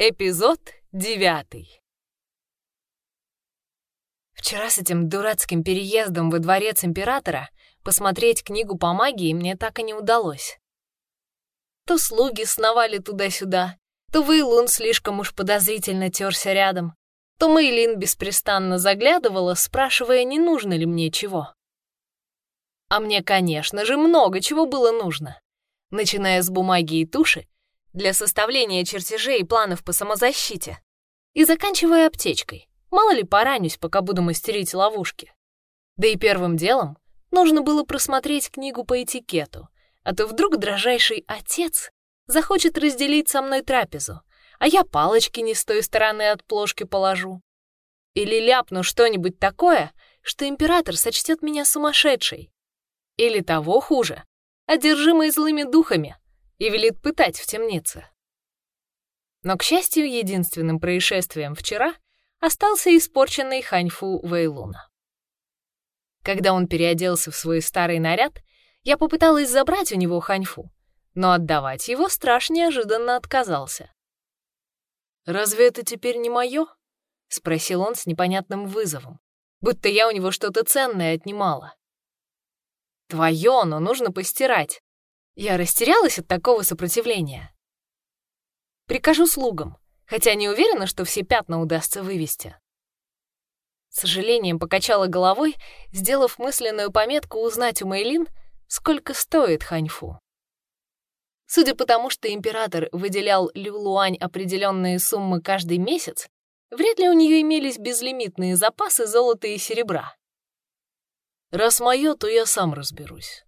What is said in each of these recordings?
Эпизод девятый. Вчера с этим дурацким переездом во дворец императора посмотреть книгу по магии мне так и не удалось. То слуги сновали туда-сюда, то Вейлун слишком уж подозрительно терся рядом, то Мейлин беспрестанно заглядывала, спрашивая, не нужно ли мне чего. А мне, конечно же, много чего было нужно. Начиная с бумаги и туши, для составления чертежей и планов по самозащите, и заканчивая аптечкой. Мало ли поранюсь, пока буду мастерить ловушки. Да и первым делом нужно было просмотреть книгу по этикету, а то вдруг дрожайший отец захочет разделить со мной трапезу, а я палочки не с той стороны от плошки положу. Или ляпну что-нибудь такое, что император сочтет меня сумасшедшей. Или того хуже, одержимой злыми духами, и велит пытать в темнице. Но, к счастью, единственным происшествием вчера остался испорченный ханьфу Вейлуна. Когда он переоделся в свой старый наряд, я попыталась забрать у него ханьфу, но отдавать его страж неожиданно отказался. «Разве это теперь не мое?» — спросил он с непонятным вызовом, будто я у него что-то ценное отнимала. Твое, но нужно постирать. Я растерялась от такого сопротивления. Прикажу слугам, хотя не уверена, что все пятна удастся вывести. С сожалением покачала головой, сделав мысленную пометку узнать у Мэйлин, сколько стоит ханьфу. Судя по тому, что император выделял Люлуань определенные суммы каждый месяц, вряд ли у нее имелись безлимитные запасы золота и серебра. «Раз мое, то я сам разберусь», —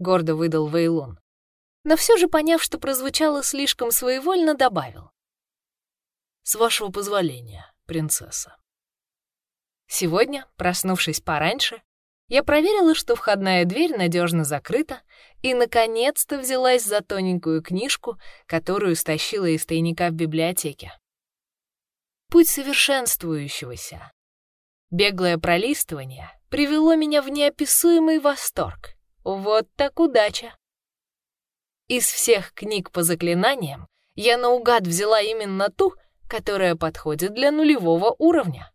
гордо выдал Вейлон. Но все же, поняв, что прозвучало слишком своевольно, добавил. «С вашего позволения, принцесса». Сегодня, проснувшись пораньше, я проверила, что входная дверь надежно закрыта, и, наконец-то, взялась за тоненькую книжку, которую стащила из тайника в библиотеке. «Путь совершенствующегося». Беглое пролистывание привело меня в неописуемый восторг. Вот так удача. Из всех книг по заклинаниям я наугад взяла именно ту, которая подходит для нулевого уровня.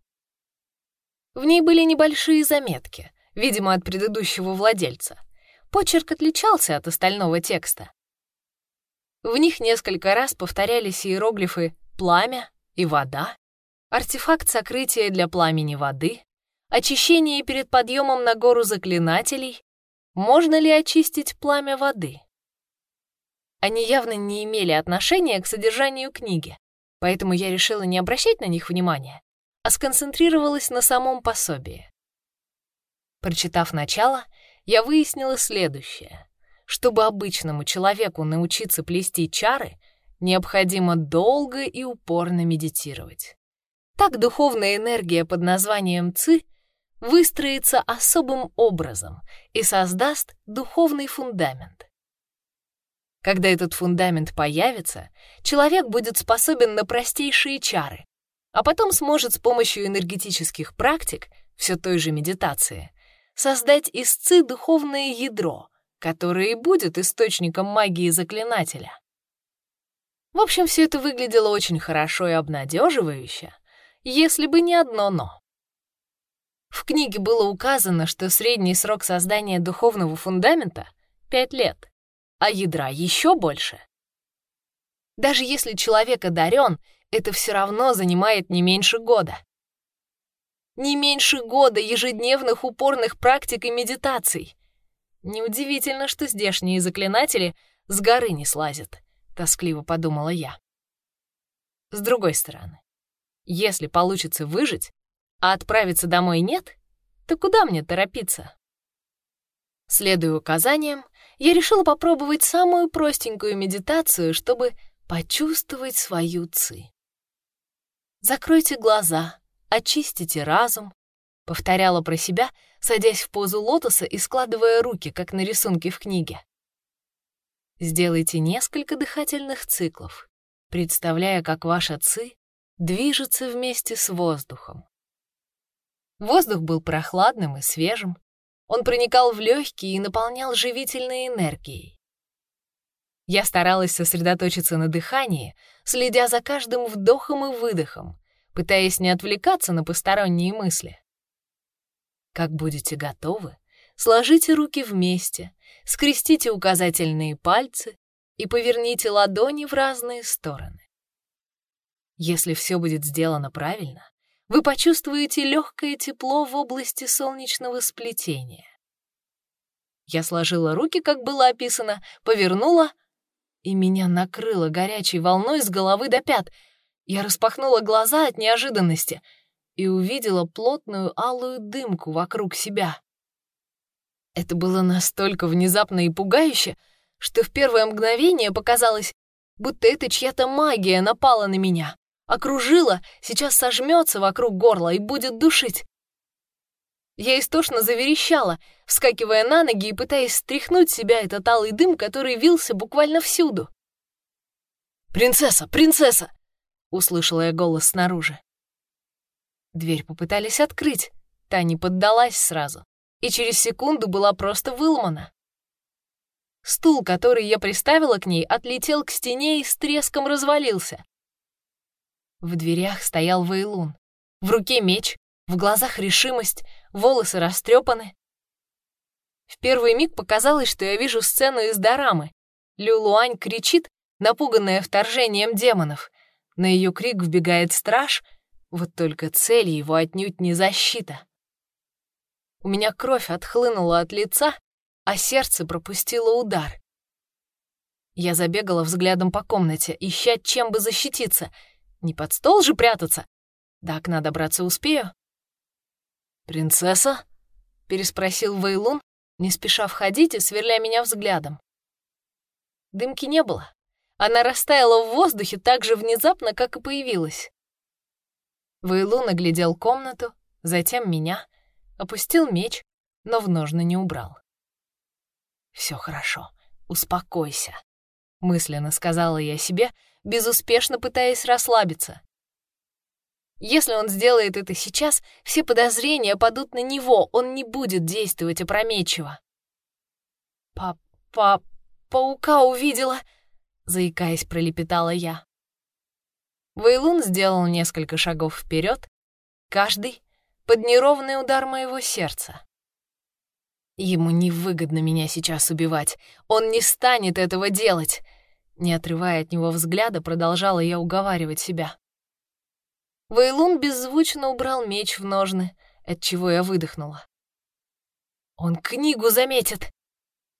В ней были небольшие заметки, видимо, от предыдущего владельца. Почерк отличался от остального текста. В них несколько раз повторялись иероглифы «пламя» и «вода», артефакт сокрытия для пламени воды, очищение перед подъемом на гору заклинателей, можно ли очистить пламя воды. Они явно не имели отношения к содержанию книги, поэтому я решила не обращать на них внимания, а сконцентрировалась на самом пособии. Прочитав начало, я выяснила следующее. Чтобы обычному человеку научиться плести чары, необходимо долго и упорно медитировать. Так духовная энергия под названием ЦИ выстроится особым образом и создаст духовный фундамент. Когда этот фундамент появится, человек будет способен на простейшие чары, а потом сможет с помощью энергетических практик, все той же медитации, создать ЦИ духовное ядро, которое и будет источником магии заклинателя. В общем, все это выглядело очень хорошо и обнадеживающе, если бы не одно «но». В книге было указано, что средний срок создания духовного фундамента — 5 лет, а ядра еще больше. Даже если человек одарен, это все равно занимает не меньше года. Не меньше года ежедневных упорных практик и медитаций. Неудивительно, что здешние заклинатели с горы не слазят, тоскливо подумала я. С другой стороны, если получится выжить, а отправиться домой нет, то куда мне торопиться? Следуя указаниям, я решила попробовать самую простенькую медитацию, чтобы почувствовать свою ци. «Закройте глаза, очистите разум», — повторяла про себя, садясь в позу лотоса и складывая руки, как на рисунке в книге. Сделайте несколько дыхательных циклов, представляя, как ваша ци движется вместе с воздухом. Воздух был прохладным и свежим. Он проникал в легкие и наполнял живительной энергией. Я старалась сосредоточиться на дыхании, следя за каждым вдохом и выдохом, пытаясь не отвлекаться на посторонние мысли. Как будете готовы, сложите руки вместе, скрестите указательные пальцы и поверните ладони в разные стороны. Если все будет сделано правильно, вы почувствуете легкое тепло в области солнечного сплетения. Я сложила руки, как было описано, повернула, и меня накрыло горячей волной с головы до пят. Я распахнула глаза от неожиданности и увидела плотную алую дымку вокруг себя. Это было настолько внезапно и пугающе, что в первое мгновение показалось, будто это чья-то магия напала на меня, окружила, сейчас сожмется вокруг горла и будет душить. Я истошно заверещала, вскакивая на ноги и пытаясь стряхнуть себя этот алый дым, который вился буквально всюду. «Принцесса! Принцесса!» — услышала я голос снаружи. Дверь попытались открыть, та не поддалась сразу, и через секунду была просто выломана. Стул, который я приставила к ней, отлетел к стене и с треском развалился. В дверях стоял Вейлун. В руке меч, в глазах решимость, волосы растрепаны. В первый миг показалось, что я вижу сцену из дорамы. Люлуань кричит, напуганная вторжением демонов. На ее крик вбегает страж, вот только цель его отнюдь не защита. У меня кровь отхлынула от лица, а сердце пропустило удар. Я забегала взглядом по комнате, ища, чем бы защититься. Не под стол же прятаться. До окна добраться успею. «Принцесса?» — переспросил Вейлун, не спеша входить и сверля меня взглядом. Дымки не было. Она растаяла в воздухе так же внезапно, как и появилась. Вейлун оглядел комнату, затем меня, опустил меч, но в ножны не убрал. Все хорошо, успокойся», — мысленно сказала я себе, безуспешно пытаясь расслабиться. Если он сделает это сейчас, все подозрения падут на него, он не будет действовать опрометчиво. «Па-па... паука увидела!» — заикаясь, пролепетала я. Вейлун сделал несколько шагов вперед, каждый под неровный удар моего сердца. Ему невыгодно меня сейчас убивать, он не станет этого делать. Не отрывая от него взгляда, продолжала я уговаривать себя. Вейлун беззвучно убрал меч в ножны, отчего я выдохнула. «Он книгу заметит!»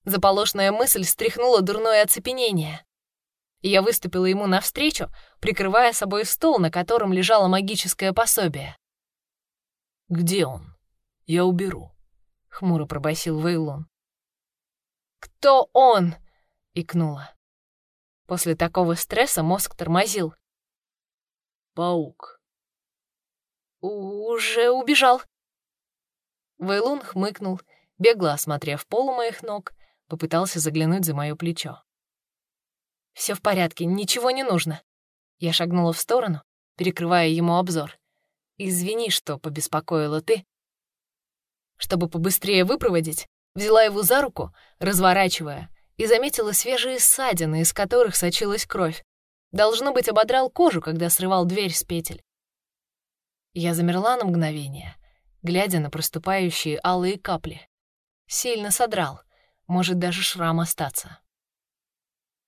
Заполошная мысль стряхнула дурное оцепенение. Я выступила ему навстречу, прикрывая собой стол, на котором лежало магическое пособие. «Где он? Я уберу», — хмуро пробасил Вейлон. «Кто он?» — икнула. После такого стресса мозг тормозил. «Паук», «Уже убежал». Вейлун хмыкнул, бегло осмотрев пол у моих ног, попытался заглянуть за мое плечо. Все в порядке, ничего не нужно». Я шагнула в сторону, перекрывая ему обзор. «Извини, что побеспокоила ты». Чтобы побыстрее выпроводить, взяла его за руку, разворачивая, и заметила свежие ссадины, из которых сочилась кровь. Должно быть, ободрал кожу, когда срывал дверь с петель. Я замерла на мгновение, глядя на проступающие алые капли. Сильно содрал, может даже шрам остаться.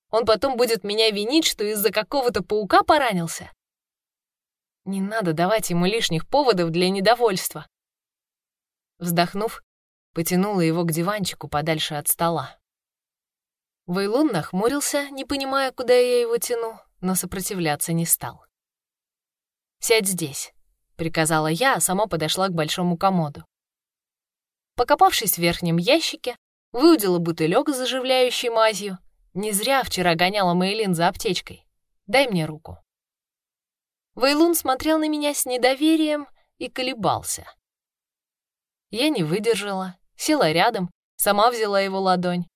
Он потом будет меня винить, что из-за какого-то паука поранился. Не надо давать ему лишних поводов для недовольства. Вздохнув, потянула его к диванчику подальше от стола. Вейлун нахмурился, не понимая, куда я его тяну, но сопротивляться не стал. «Сядь здесь», приказала я, а сама подошла к большому комоду. Покопавшись в верхнем ящике, выудила бутылек с заживляющей мазью. Не зря вчера гоняла Мейлин за аптечкой. Дай мне руку. Вейлун смотрел на меня с недоверием и колебался. Я не выдержала, села рядом, сама взяла его ладонь.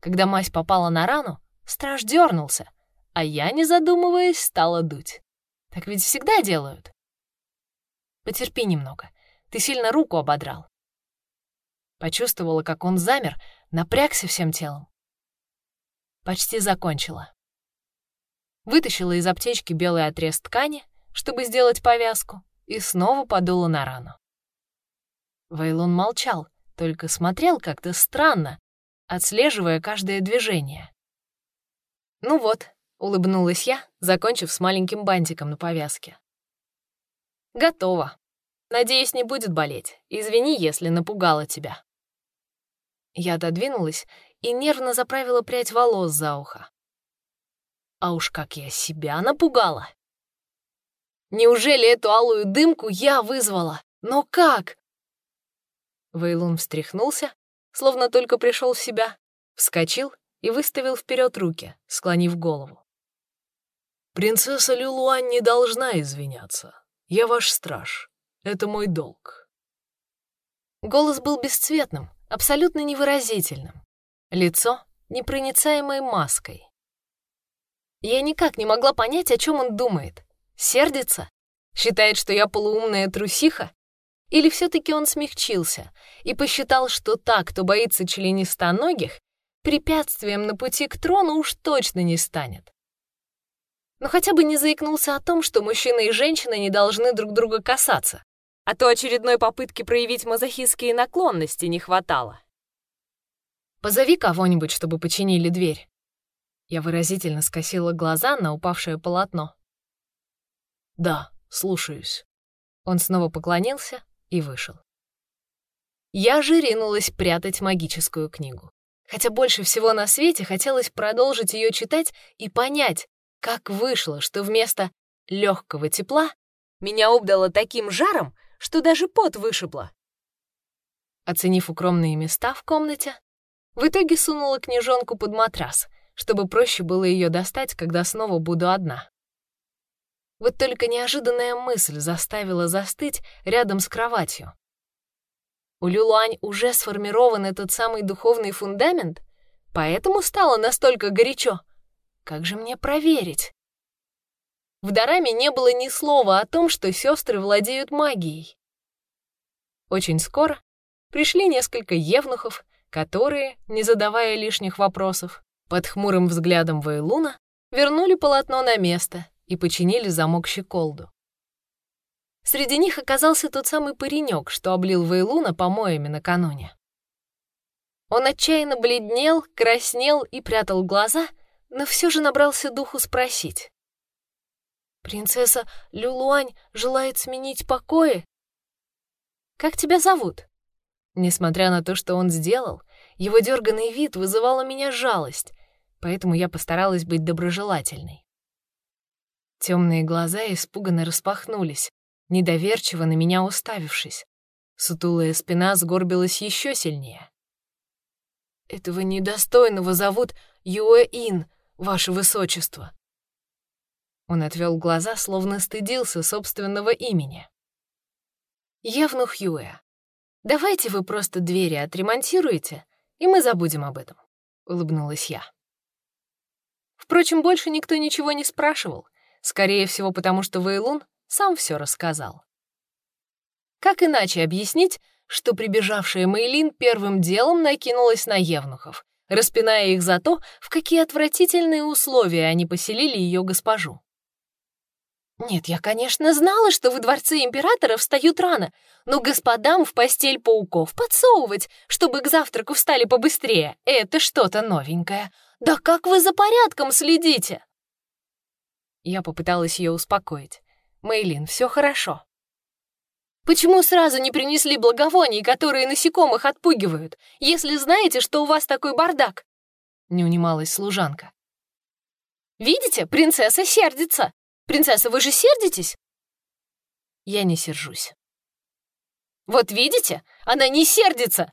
Когда мазь попала на рану, страж дернулся, а я, не задумываясь, стала дуть. Так ведь всегда делают. Потерпи немного. Ты сильно руку ободрал. Почувствовала, как он замер, напрягся всем телом. Почти закончила. Вытащила из аптечки белый отрез ткани, чтобы сделать повязку, и снова подула на рану. Вейлон молчал, только смотрел как-то странно, отслеживая каждое движение. «Ну вот», — улыбнулась я, закончив с маленьким бантиком на повязке. «Готово. Надеюсь, не будет болеть. Извини, если напугала тебя». Я отодвинулась и нервно заправила прядь волос за ухо. А уж как я себя напугала! Неужели эту алую дымку я вызвала? Но как? Вейлун встряхнулся, словно только пришел в себя, вскочил и выставил вперед руки, склонив голову. «Принцесса Люлуань не должна извиняться. Я ваш страж. Это мой долг». Голос был бесцветным, абсолютно невыразительным. Лицо — непроницаемой маской. Я никак не могла понять, о чем он думает. Сердится? Считает, что я полуумная трусиха? Или все-таки он смягчился и посчитал, что так, кто боится членистоногих, препятствием на пути к трону уж точно не станет. Но хотя бы не заикнулся о том, что мужчина и женщина не должны друг друга касаться, а то очередной попытки проявить мазохистские наклонности не хватало. «Позови кого-нибудь, чтобы починили дверь». Я выразительно скосила глаза на упавшее полотно. «Да, слушаюсь». Он снова поклонился и вышел. Я же ринулась прятать магическую книгу. Хотя больше всего на свете хотелось продолжить ее читать и понять, как вышло, что вместо легкого тепла меня обдало таким жаром, что даже пот вышибло. Оценив укромные места в комнате, в итоге сунула книжонку под матрас, чтобы проще было ее достать, когда снова буду одна. Вот только неожиданная мысль заставила застыть рядом с кроватью. У Люлуань уже сформирован этот самый духовный фундамент, поэтому стало настолько горячо. Как же мне проверить? В Дараме не было ни слова о том, что сестры владеют магией. Очень скоро пришли несколько евнухов, которые, не задавая лишних вопросов, под хмурым взглядом Вейлуна вернули полотно на место и починили замок щеколду. Среди них оказался тот самый паренек, что облил Вейлуна помоями накануне. Он отчаянно бледнел, краснел и прятал глаза, но все же набрался духу спросить. «Принцесса Люлуань желает сменить покои?» «Как тебя зовут?» Несмотря на то, что он сделал, его дерганный вид вызывал у меня жалость, поэтому я постаралась быть доброжелательной. Темные глаза испуганно распахнулись, недоверчиво на меня уставившись. Сутулая спина сгорбилась еще сильнее. «Этого недостойного зовут Юэ-Ин, ваше высочество». Он отвел глаза, словно стыдился собственного имени. «Евнух Юэ, давайте вы просто двери отремонтируете, и мы забудем об этом», — улыбнулась я. Впрочем, больше никто ничего не спрашивал — Скорее всего, потому что Вейлун сам все рассказал. Как иначе объяснить, что прибежавшая Мейлин первым делом накинулась на евнухов, распиная их за то, в какие отвратительные условия они поселили ее госпожу? Нет, я, конечно, знала, что во дворце императора встают рано, но господам в постель пауков подсовывать, чтобы к завтраку встали побыстрее, это что-то новенькое. Да как вы за порядком следите? Я попыталась ее успокоить. «Мейлин, все хорошо». «Почему сразу не принесли благовоний, которые насекомых отпугивают, если знаете, что у вас такой бардак?» Не унималась служанка. «Видите, принцесса сердится. Принцесса, вы же сердитесь?» Я не сержусь. «Вот видите, она не сердится!»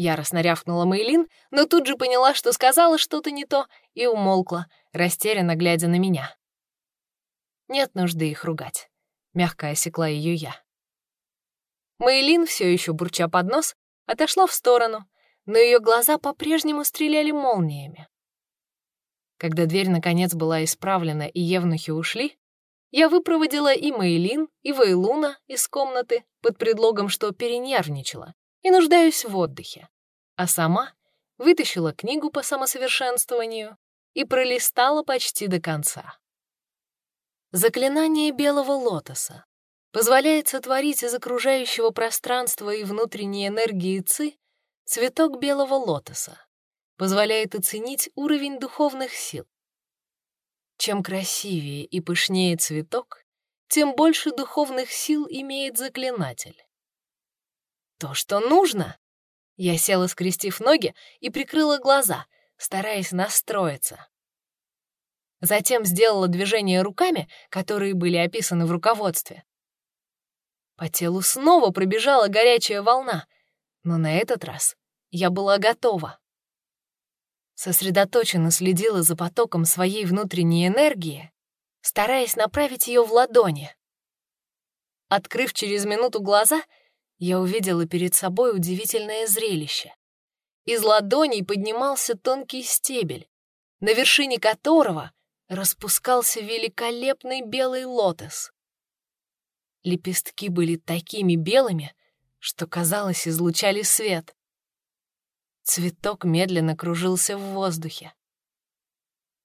Яростно рявкнула Мейлин, но тут же поняла, что сказала что-то не то, и умолкла, растерянно глядя на меня. Нет нужды их ругать. Мягко осекла ее я. Мейлин, все еще бурча под нос, отошла в сторону, но ее глаза по-прежнему стреляли молниями. Когда дверь наконец была исправлена и евнухи ушли, я выпроводила и Мейлин, и Вейлуна из комнаты под предлогом, что перенервничала и нуждаюсь в отдыхе, а сама вытащила книгу по самосовершенствованию и пролистала почти до конца. Заклинание белого лотоса позволяет сотворить из окружающего пространства и внутренней энергии ЦИ цветок белого лотоса, позволяет оценить уровень духовных сил. Чем красивее и пышнее цветок, тем больше духовных сил имеет заклинатель. То, что нужно. Я села, скрестив ноги, и прикрыла глаза, стараясь настроиться. Затем сделала движения руками, которые были описаны в руководстве. По телу снова пробежала горячая волна, но на этот раз я была готова. Сосредоточенно следила за потоком своей внутренней энергии, стараясь направить ее в ладони. Открыв через минуту глаза, я увидела перед собой удивительное зрелище. Из ладоней поднимался тонкий стебель, на вершине которого распускался великолепный белый лотос. Лепестки были такими белыми, что, казалось, излучали свет. Цветок медленно кружился в воздухе.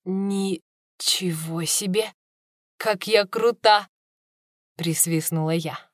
«Ничего себе! Как я крута!» — присвистнула я.